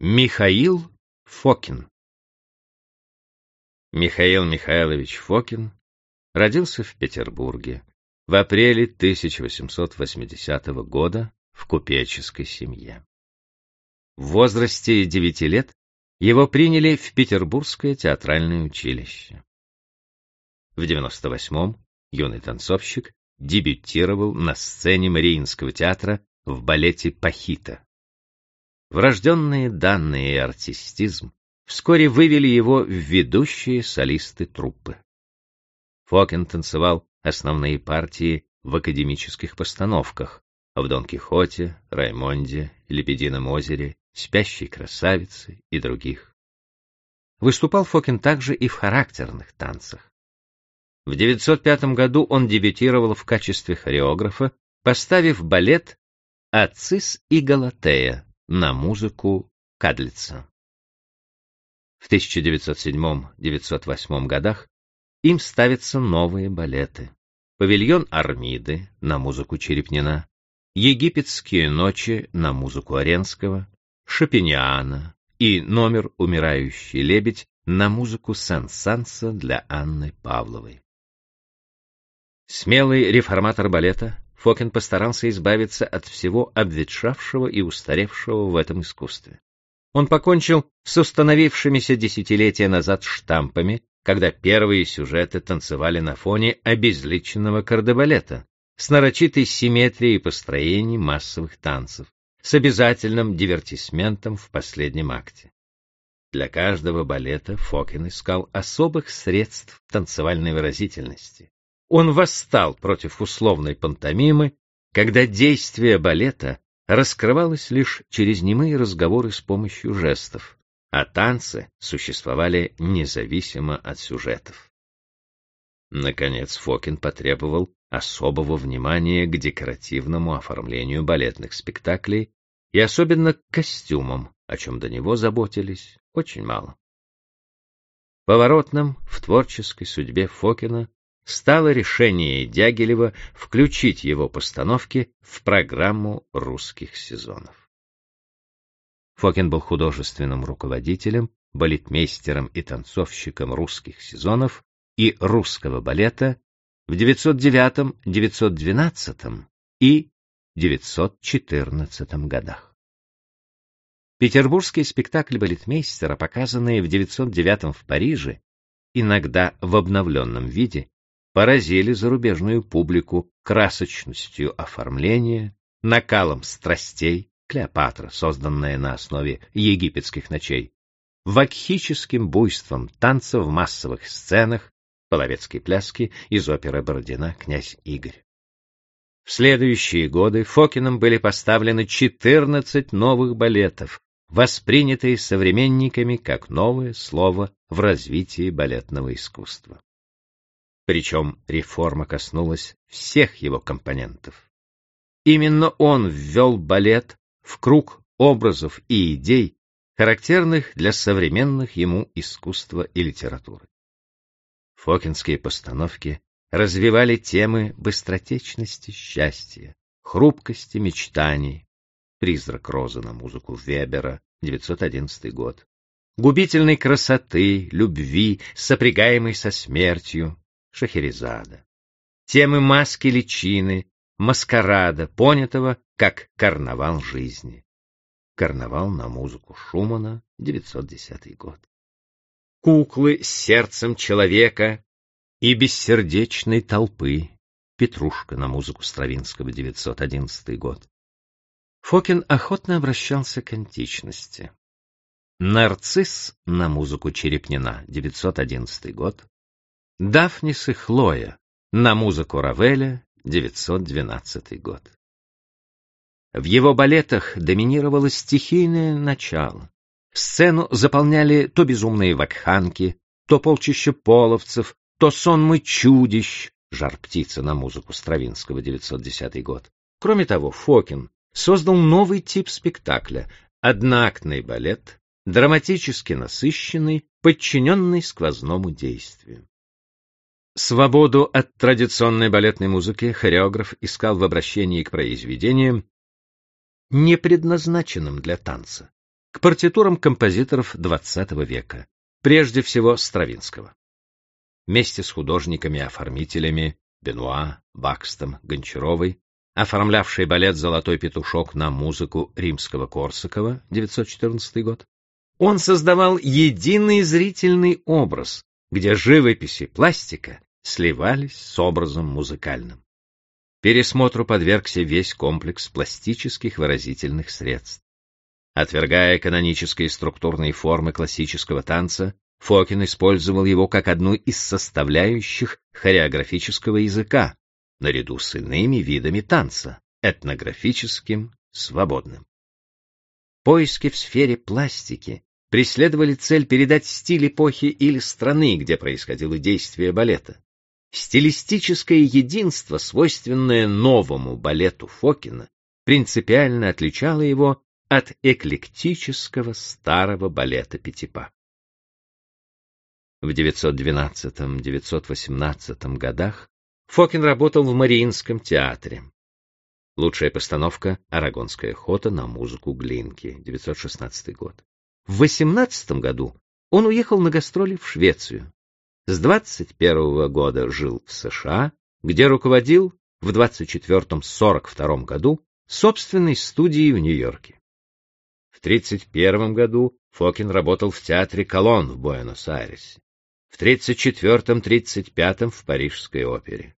Михаил Фокин Михаил Михайлович Фокин родился в Петербурге в апреле 1880 года в купеческой семье. В возрасте девяти лет его приняли в Петербургское театральное училище. В 98-м юный танцовщик дебютировал на сцене Мариинского театра в балете «Пахита». Врожденные данные и артистизм вскоре вывели его в ведущие солисты труппы. Фокин танцевал основные партии в академических постановках в Дон Кихоте, Раймонде, Лебедином озере, Спящей красавице и других. Выступал Фокин также и в характерных танцах. В 905 году он дебютировал в качестве хореографа, поставив балет «Ацис и Галатея» на музыку Кадлица. В 1907-908 годах им ставятся новые балеты. Павильон Армиды на музыку Черепнина, Египетские ночи на музыку Оренского, Шопениана и номер «Умирающий лебедь» на музыку Сан-Санса для Анны Павловой. Смелый реформатор балета, Фокин постарался избавиться от всего обветшавшего и устаревшего в этом искусстве. Он покончил с установившимися десятилетия назад штампами, когда первые сюжеты танцевали на фоне обезличенного кардебалета, с нарочитой симметрией построений массовых танцев, с обязательным дивертисментом в последнем акте. Для каждого балета Фокин искал особых средств танцевальной выразительности, он восстал против условной пантомимы, когда действие балета раскрывалось лишь через немые разговоры с помощью жестов, а танцы существовали независимо от сюжетов. Наконец Фокин потребовал особого внимания к декоративному оформлению балетных спектаклей и особенно к костюмам, о чем до него заботились очень мало. Поворотным в творческой судьбе Фокина стало решение Дягилева включить его постановки в программу русских сезонов. Фокин был художественным руководителем, балетмейстером и танцовщиком русских сезонов и русского балета в 909, 912 и 914 годах. Петербургские спектакли балетмейстера, показанные в 909 в Париже, иногда в обновленном виде, поразили зарубежную публику красочностью оформления, накалом страстей, Клеопатра, созданная на основе египетских ночей, вакхическим буйством танца в массовых сценах, половецкой пляски из оперы Бородина «Князь Игорь». В следующие годы Фокином были поставлены 14 новых балетов, воспринятые современниками как новое слово в развитии балетного искусства. Причем реформа коснулась всех его компонентов. Именно он ввел балет в круг образов и идей, характерных для современных ему искусства и литературы. Фокинские постановки развивали темы быстротечности счастья, хрупкости мечтаний, «Призрак розы» на музыку Вебера, 911 год, губительной красоты, любви, сопрягаемой со смертью, Шахерезада. Темы маски личины, маскарада, понятого как карнавал жизни. Карнавал на музыку Шумана, 910 год. Куклы с сердцем человека и бессердечной толпы. Петрушка на музыку Стравинского, 911 год. Фокин охотно обращался к античности. Нарцисс на музыку Черепнина, 911 год. Дафнис и Хлоя на музыку Равеля, 912 год. В его балетах доминировало стихийное начало. Сцену заполняли то безумные вакханки, то полчища половцев, то сонмы чудищ, жар-птица на музыку Стравинского, 910 год. Кроме того, Фокин создал новый тип спектакля — одноактный балет, драматически насыщенный, подчиненный сквозному действию. Свободу от традиционной балетной музыки хореограф искал в обращении к произведениям, не предназначенным для танца, к партитурам композиторов XX века, прежде всего Стравинского. Вместе с художниками-оформителями Бенуа, Бакстом, Гончаровой, оформлявший балет «Золотой петушок» на музыку римского Корсакова, 914 год, он создавал единый зрительный образ, где живопись и пластика сливались с образом музыкальным. Пересмотру подвергся весь комплекс пластических выразительных средств. Отвергая канонические структурные формы классического танца, Фокин использовал его как одну из составляющих хореографического языка, наряду с иными видами танца, этнографическим, свободным. Поиски в сфере пластики преследовали цель передать стиль эпохи или страны, где происходило действие балета. Стилистическое единство, свойственное новому балету Фокина, принципиально отличало его от эклектического старого балета Пятипа. В 912-918 годах Фокин работал в Мариинском театре. Лучшая постановка «Арагонская охота» на музыку Глинки, 916 год. В 18 году он уехал на гастроли в Швецию. С 21 года жил в США, где руководил в 24-42 году собственной студией в Нью-Йорке. В 31 году Фокин работал в театре Колон в Буэнос-Айресе, в 34-35 в Парижской опере,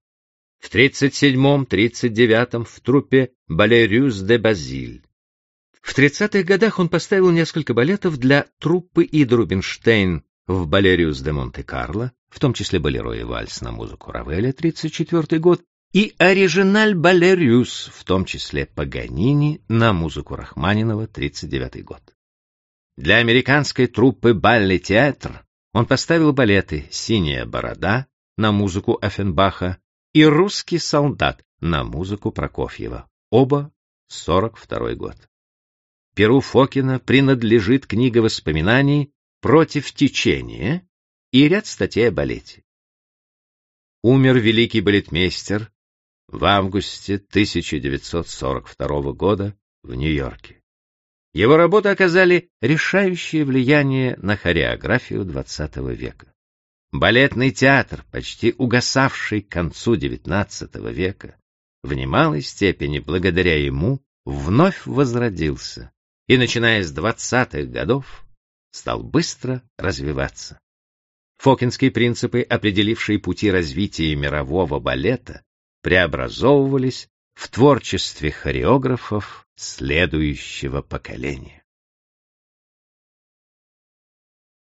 в 37-39 в труппе «Балерюс де Базиль», в 30-х годах он поставил несколько балетов для труппы Ида Рубинштейн в «Балериус де Монте-Карло», в том числе «Болеро и вальс» на музыку Равеля, 34 год, и «Оригиналь Балериус», в том числе Паганини на музыку Рахманинова, 39 год. Для американской труппы «Балли Театр» он поставил балеты «Синяя борода» на музыку Оффенбаха и «Русский солдат» на музыку Прокофьева, оба 42 год. Перу Фокина принадлежит книга воспоминаний «Против течения» и ряд статей о балете. Умер великий балетмейстер в августе 1942 года в Нью-Йорке. Его работы оказали решающее влияние на хореографию XX века. Балетный театр, почти угасавший к концу XIX века, в немалой степени благодаря ему вновь возродился и, начиная с двадцатых годов, стал быстро развиваться. Фокинские принципы, определившие пути развития мирового балета, преобразовывались в творчестве хореографов следующего поколения.